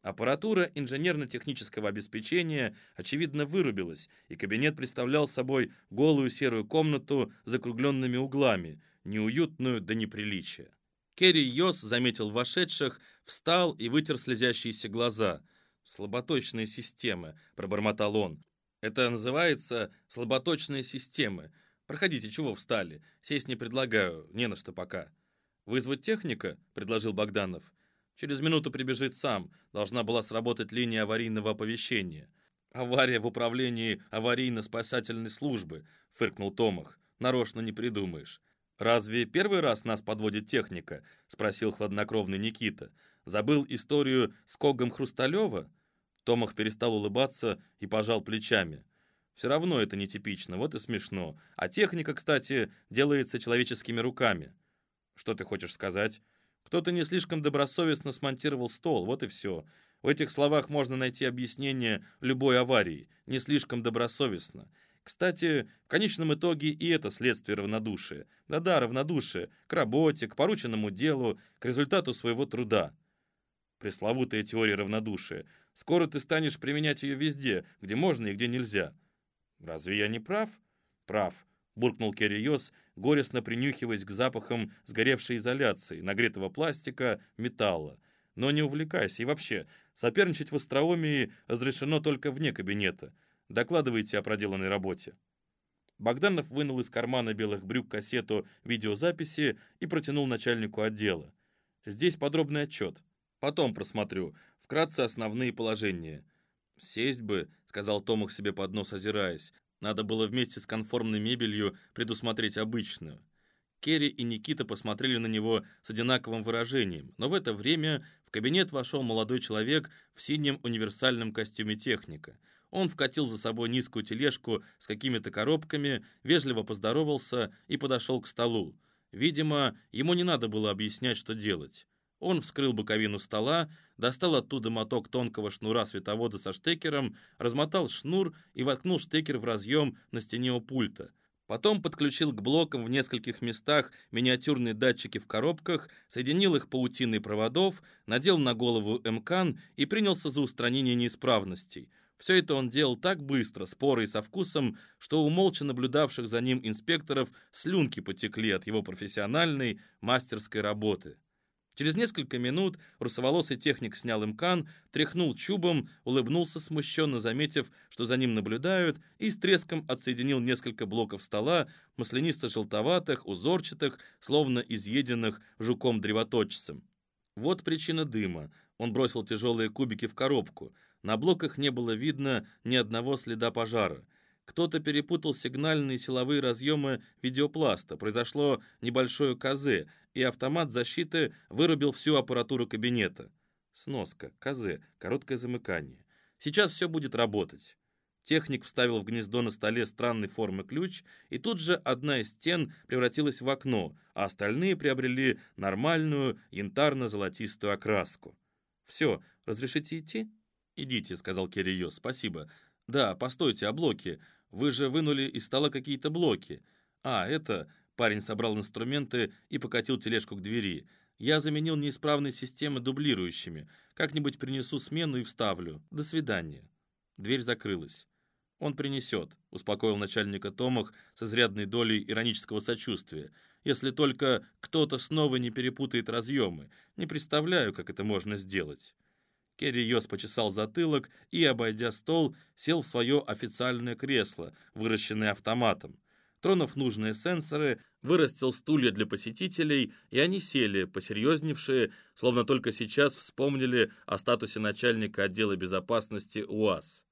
Аппаратура инженерно-технического обеспечения, очевидно, вырубилась, и кабинет представлял собой голую серую комнату с закругленными углами, неуютную до неприличия. Керри Йос заметил вошедших, встал и вытер слезящиеся глаза. «Слаботочные системы», — пробормотал он. «Это называется слаботочные системы. Проходите, чего встали? Сесть не предлагаю, не на что пока». «Вызвать техника?» — предложил Богданов. Через минуту прибежит сам. Должна была сработать линия аварийного оповещения. «Авария в управлении аварийно-спасательной службы», — фыркнул Томах. «Нарочно не придумаешь». «Разве первый раз нас подводит техника?» — спросил хладнокровный Никита. «Забыл историю с Когом Хрусталева?» Томах перестал улыбаться и пожал плечами. «Все равно это нетипично, вот и смешно. А техника, кстати, делается человеческими руками». «Что ты хочешь сказать?» Кто-то не слишком добросовестно смонтировал стол, вот и все. В этих словах можно найти объяснение любой аварии. Не слишком добросовестно. Кстати, в конечном итоге и это следствие равнодушия. Да-да, равнодушие. К работе, к порученному делу, к результату своего труда. Пресловутая теория равнодушия. Скоро ты станешь применять ее везде, где можно и где нельзя. Разве я не прав? Прав буркнул Керриос, горестно принюхиваясь к запахам сгоревшей изоляции, нагретого пластика, металла. Но не увлекайся, и вообще, соперничать в остроумии разрешено только вне кабинета. Докладывайте о проделанной работе. Богданов вынул из кармана белых брюк кассету видеозаписи и протянул начальнику отдела. Здесь подробный отчет. Потом просмотрю. Вкратце основные положения. «Сесть бы», — сказал Томах себе под нос, озираясь. Надо было вместе с конформной мебелью предусмотреть обычную. Керри и Никита посмотрели на него с одинаковым выражением, но в это время в кабинет вошел молодой человек в синем универсальном костюме техника. Он вкатил за собой низкую тележку с какими-то коробками, вежливо поздоровался и подошел к столу. Видимо, ему не надо было объяснять, что делать. Он вскрыл боковину стола, достал оттуда моток тонкого шнура световода со штекером, размотал шнур и воткнул штекер в разъем на стене у пульта. Потом подключил к блокам в нескольких местах миниатюрные датчики в коробках, соединил их паутиной проводов, надел на голову МКАН и принялся за устранение неисправностей. Все это он делал так быстро, споро и со вкусом, что у молча наблюдавших за ним инспекторов слюнки потекли от его профессиональной мастерской работы. Через несколько минут русоволосый техник снял имкан, тряхнул чубом, улыбнулся смущенно, заметив, что за ним наблюдают, и с треском отсоединил несколько блоков стола, маслянисто-желтоватых, узорчатых, словно изъеденных жуком-древоточцем. Вот причина дыма. Он бросил тяжелые кубики в коробку. На блоках не было видно ни одного следа пожара. Кто-то перепутал сигнальные силовые разъемы видеопласта. Произошло небольшое КЗ, и автомат защиты вырубил всю аппаратуру кабинета. Сноска, КЗ, короткое замыкание. Сейчас все будет работать. Техник вставил в гнездо на столе странной формы ключ, и тут же одна из стен превратилась в окно, а остальные приобрели нормальную янтарно-золотистую окраску. «Все, разрешите идти?» «Идите», — сказал Кирио, — «спасибо». «Да, постойте, а блоки? Вы же вынули из стола какие-то блоки». «А, это...» Парень собрал инструменты и покатил тележку к двери. «Я заменил неисправные системы дублирующими. Как-нибудь принесу смену и вставлю. До свидания». Дверь закрылась. «Он принесет», — успокоил начальника Томах с изрядной долей иронического сочувствия. «Если только кто-то снова не перепутает разъемы. Не представляю, как это можно сделать». Керри Йос почесал затылок и, обойдя стол, сел в свое официальное кресло, выращенное автоматом. Тронув нужные сенсоры, вырастил стулья для посетителей, и они сели, посерьезневшие, словно только сейчас вспомнили о статусе начальника отдела безопасности УАЗ.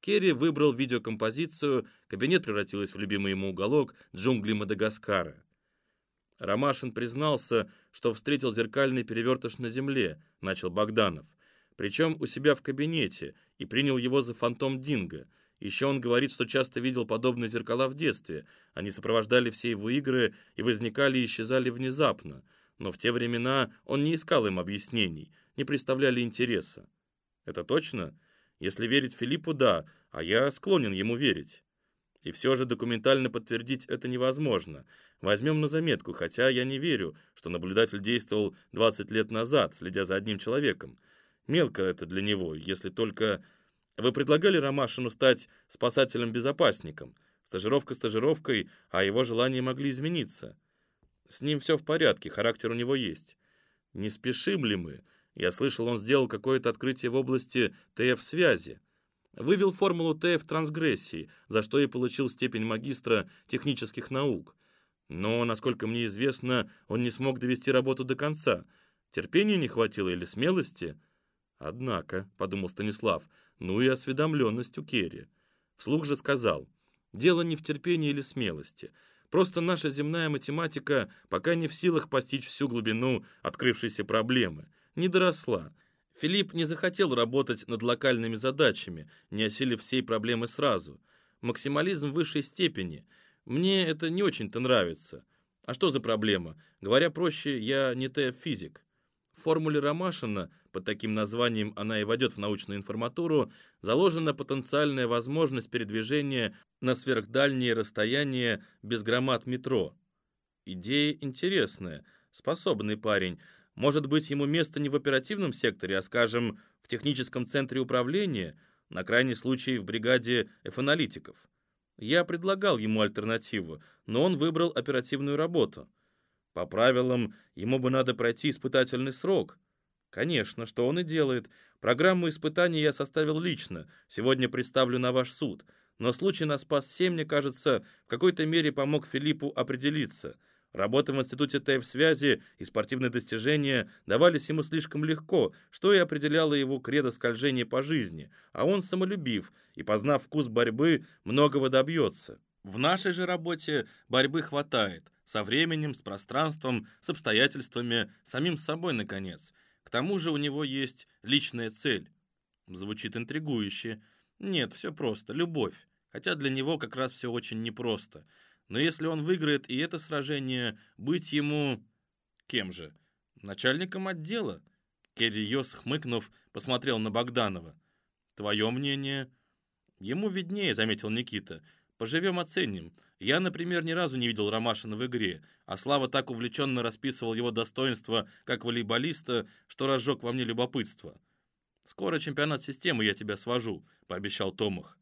Керри выбрал видеокомпозицию, кабинет превратился в любимый ему уголок джунглей Мадагаскара. Ромашин признался, что встретил зеркальный перевертыш на земле, начал Богданов причем у себя в кабинете, и принял его за фантом Динго. Еще он говорит, что часто видел подобные зеркала в детстве. Они сопровождали все его игры и возникали и исчезали внезапно. Но в те времена он не искал им объяснений, не представляли интереса. Это точно? Если верить Филиппу, да, а я склонен ему верить. И все же документально подтвердить это невозможно. Возьмем на заметку, хотя я не верю, что наблюдатель действовал 20 лет назад, следя за одним человеком. Мелко это для него, если только... Вы предлагали Ромашину стать спасателем-безопасником. Стажировка стажировкой, а его желания могли измениться. С ним все в порядке, характер у него есть. Не спешим ли мы? Я слышал, он сделал какое-то открытие в области ТФ-связи. Вывел формулу ТФ-трансгрессии, за что и получил степень магистра технических наук. Но, насколько мне известно, он не смог довести работу до конца. Терпения не хватило или смелости? Однако, — подумал Станислав, — ну и осведомленность у Керри. Вслух же сказал, дело не в терпении или смелости. Просто наша земная математика пока не в силах постичь всю глубину открывшейся проблемы. Не доросла. Филипп не захотел работать над локальными задачами, не осилив всей проблемы сразу. Максимализм высшей степени. Мне это не очень-то нравится. А что за проблема? Говоря проще, я не теофизик. Формуле Ромашина, под таким названием она и войдет в научную информатуру, заложена потенциальная возможность передвижения на сверхдальние расстояния без громад метро. Идея интересная, способный парень, может быть, ему место не в оперативном секторе, а, скажем, в техническом центре управления, на крайний случай в бригаде F-аналитиков. Я предлагал ему альтернативу, но он выбрал оперативную работу. По правилам, ему бы надо пройти испытательный срок. Конечно, что он и делает. Программу испытаний я составил лично, сегодня представлю на ваш суд. Но случай на Спас-7, мне кажется, в какой-то мере помог Филиппу определиться – Работа в Институте ТФ-связи и спортивные достижения давались ему слишком легко, что и определяло его кредо скольжения по жизни, а он самолюбив и, познав вкус борьбы, многого добьется. В нашей же работе борьбы хватает, со временем, с пространством, с обстоятельствами, самим собой, наконец. К тому же у него есть личная цель. Звучит интригующе. Нет, все просто, любовь. Хотя для него как раз все очень непросто – но если он выиграет и это сражение, быть ему... Кем же? Начальником отдела? Керри Йос, хмыкнув, посмотрел на Богданова. «Твое мнение?» «Ему виднее», — заметил Никита. «Поживем, оценим. Я, например, ни разу не видел Ромашина в игре, а Слава так увлеченно расписывал его достоинства как волейболиста, что разжег во мне любопытство. «Скоро чемпионат системы, я тебя свожу», — пообещал Томах.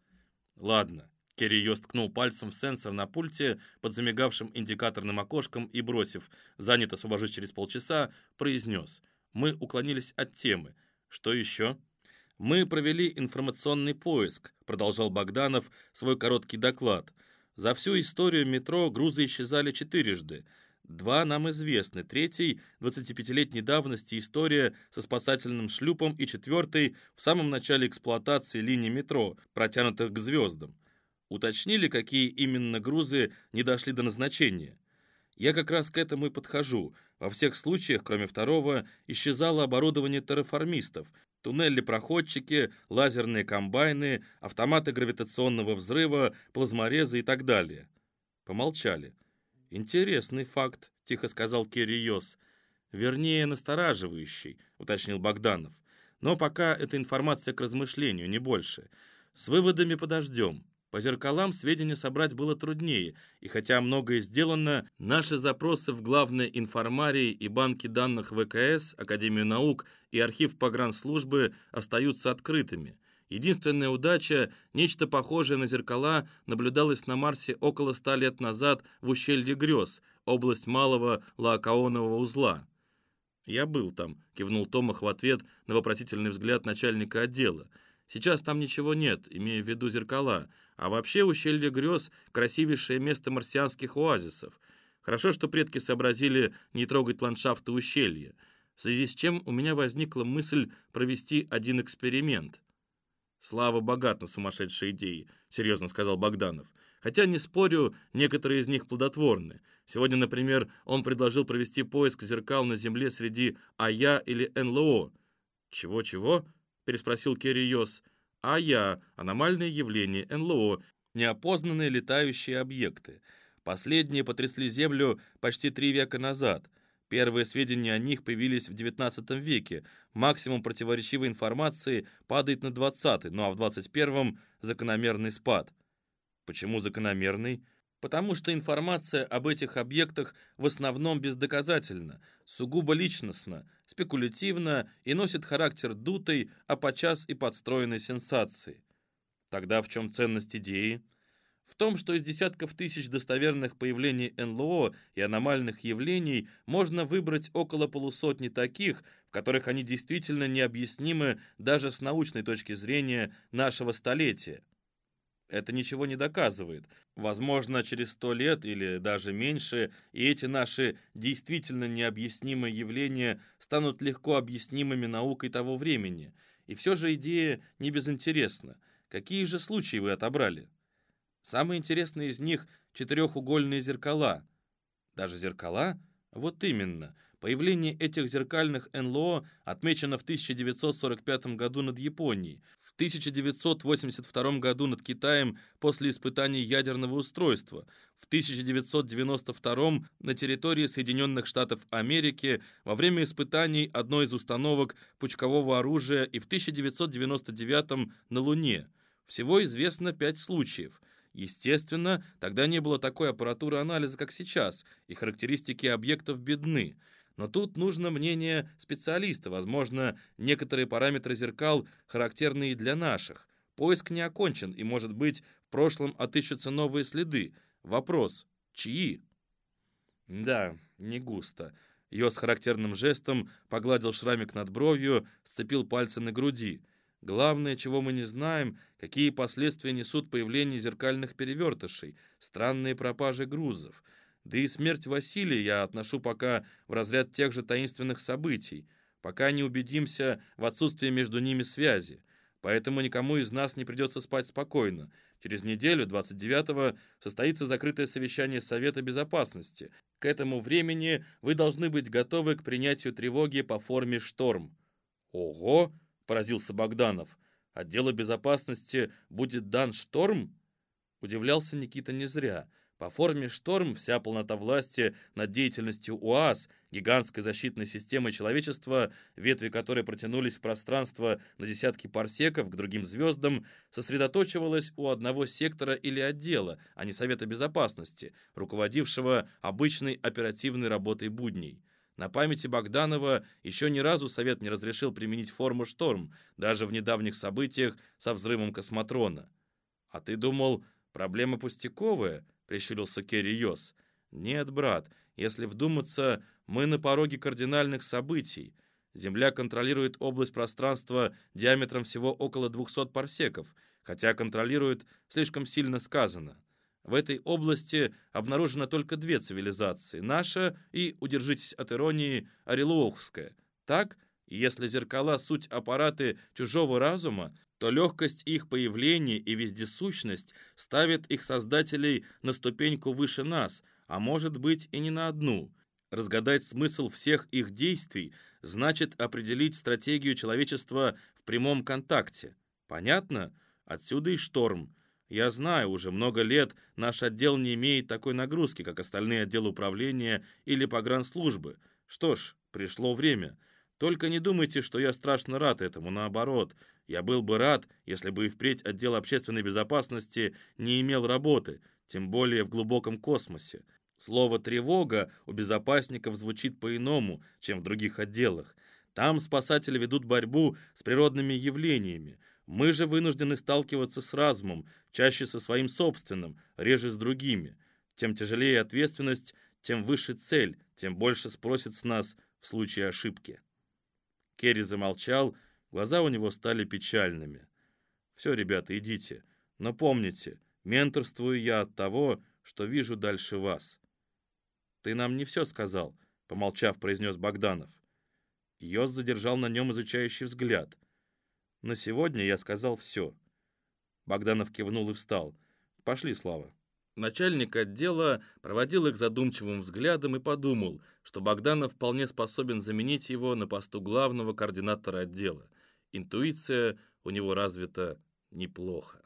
«Ладно, Керрио ткнул пальцем в сенсор на пульте под замигавшим индикаторным окошком и, бросив «занято освобожусь через полчаса», произнес «Мы уклонились от темы. Что еще?» «Мы провели информационный поиск», продолжал Богданов свой короткий доклад. «За всю историю метро грузы исчезали четырежды. Два нам известны, третий — 25-летней давности история со спасательным шлюпом и четвертый — в самом начале эксплуатации линий метро, протянутых к звездам уточнили, какие именно грузы не дошли до назначения. Я как раз к этому и подхожу. Во всех случаях, кроме второго, исчезало оборудование терраформистов, туннели-проходчики, лазерные комбайны, автоматы гравитационного взрыва, плазморезы и так далее. Помолчали. «Интересный факт», — тихо сказал Кириос. «Вернее, настораживающий», — уточнил Богданов. «Но пока эта информация к размышлению, не больше. С выводами подождем. По зеркалам сведения собрать было труднее, и хотя многое сделано, наши запросы в главной информарии и банки данных ВКС, Академию наук и архив погранслужбы остаются открытыми. Единственная удача, нечто похожее на зеркала, наблюдалось на Марсе около ста лет назад в ущелье Грез, область малого Лаокаонового узла. «Я был там», — кивнул Томах в ответ на вопросительный взгляд начальника отдела. «Сейчас там ничего нет, имея в виду зеркала, а вообще ущелье грез – красивейшее место марсианских оазисов. Хорошо, что предки сообразили не трогать ландшафты ущелья, в связи с чем у меня возникла мысль провести один эксперимент. «Слава богат на сумасшедшие идеи», — серьезно сказал Богданов. «Хотя, не спорю, некоторые из них плодотворны. Сегодня, например, он предложил провести поиск зеркал на Земле среди АЯ или НЛО». «Чего-чего?» — переспросил Керри Йос. АЯ – аномальные явления, НЛО – неопознанные летающие объекты. Последние потрясли Землю почти три века назад. Первые сведения о них появились в XIX веке. Максимум противоречивой информации падает на 20 ну а в 21-м – закономерный спад. Почему закономерный? Потому что информация об этих объектах в основном бездоказательна, сугубо личностна, спекулятивна и носит характер дутой, а подчас и подстроенной сенсации. Тогда в чем ценность идеи? В том, что из десятков тысяч достоверных появлений НЛО и аномальных явлений можно выбрать около полусотни таких, в которых они действительно необъяснимы даже с научной точки зрения нашего столетия. Это ничего не доказывает. Возможно, через сто лет или даже меньше, и эти наши действительно необъяснимые явления станут легко объяснимыми наукой того времени. И все же идея не безинтересна. Какие же случаи вы отобрали? Самые интересные из них — четырехугольные зеркала. Даже зеркала? Вот именно. Появление этих зеркальных НЛО отмечено в 1945 году над Японией. 1982 году над Китаем после испытаний ядерного устройства, в 1992 на территории Соединенных Штатов Америки во время испытаний одной из установок пучкового оружия и в 1999 на Луне. Всего известно пять случаев. Естественно, тогда не было такой аппаратуры анализа, как сейчас, и характеристики объектов бедны – но тут нужно мнение специалиста, возможно, некоторые параметры зеркал характерны и для наших. Поиск не окончен, и, может быть, в прошлом отыщутся новые следы. Вопрос – чьи? Да, не густо. Ее с характерным жестом погладил шрамик над бровью, сцепил пальцы на груди. Главное, чего мы не знаем, какие последствия несут появление зеркальных перевертышей, странные пропажи грузов – да и смерть Василия я отношу пока в разряд тех же таинственных событий, пока не убедимся в отсутствии между ними связи. Поэтому никому из нас не придется спать спокойно. Через неделю, 29-го, состоится закрытое совещание Совета Безопасности. К этому времени вы должны быть готовы к принятию тревоги по форме «Шторм». «Ого!» – поразился Богданов. «Отделу безопасности будет дан «Шторм»?» Удивлялся Никита не зря – по форме «Шторм» вся полнота власти над деятельностью УАЗ, гигантской защитной системы человечества, ветви которой протянулись в пространство на десятки парсеков к другим звездам, сосредоточивалась у одного сектора или отдела, а не Совета Безопасности, руководившего обычной оперативной работой будней. На памяти Богданова еще ни разу Совет не разрешил применить форму «Шторм», даже в недавних событиях со взрывом космотрона. «А ты думал, проблема пустяковая?» Прищурился Керри Йос. «Нет, брат, если вдуматься, мы на пороге кардинальных событий. Земля контролирует область пространства диаметром всего около 200 парсеков, хотя контролирует слишком сильно сказано. В этой области обнаружено только две цивилизации – наша и, удержитесь от иронии, Орелуохская. Так, если зеркала – суть аппараты чужого разума, то легкость их появления и вездесущность ставят их создателей на ступеньку выше нас, а может быть и не на одну. Разгадать смысл всех их действий значит определить стратегию человечества в прямом контакте. Понятно? Отсюда и шторм. Я знаю, уже много лет наш отдел не имеет такой нагрузки, как остальные отделы управления или погранслужбы. Что ж, пришло время. Только не думайте, что я страшно рад этому, наоборот. Я был бы рад, если бы и впредь отдел общественной безопасности не имел работы, тем более в глубоком космосе. Слово «тревога» у безопасников звучит по-иному, чем в других отделах. Там спасатели ведут борьбу с природными явлениями. Мы же вынуждены сталкиваться с разумом, чаще со своим собственным, реже с другими. Тем тяжелее ответственность, тем выше цель, тем больше спросят с нас в случае ошибки. Керри замолчал, Глаза у него стали печальными. «Все, ребята, идите. Но помните, менторствую я от того, что вижу дальше вас». «Ты нам не все сказал», — помолчав, произнес Богданов. Йос задержал на нем изучающий взгляд. «На сегодня я сказал все». Богданов кивнул и встал. «Пошли, Слава». Начальник отдела проводил их задумчивым взглядом и подумал, что Богданов вполне способен заменить его на посту главного координатора отдела. Интуиция у него развита неплохо.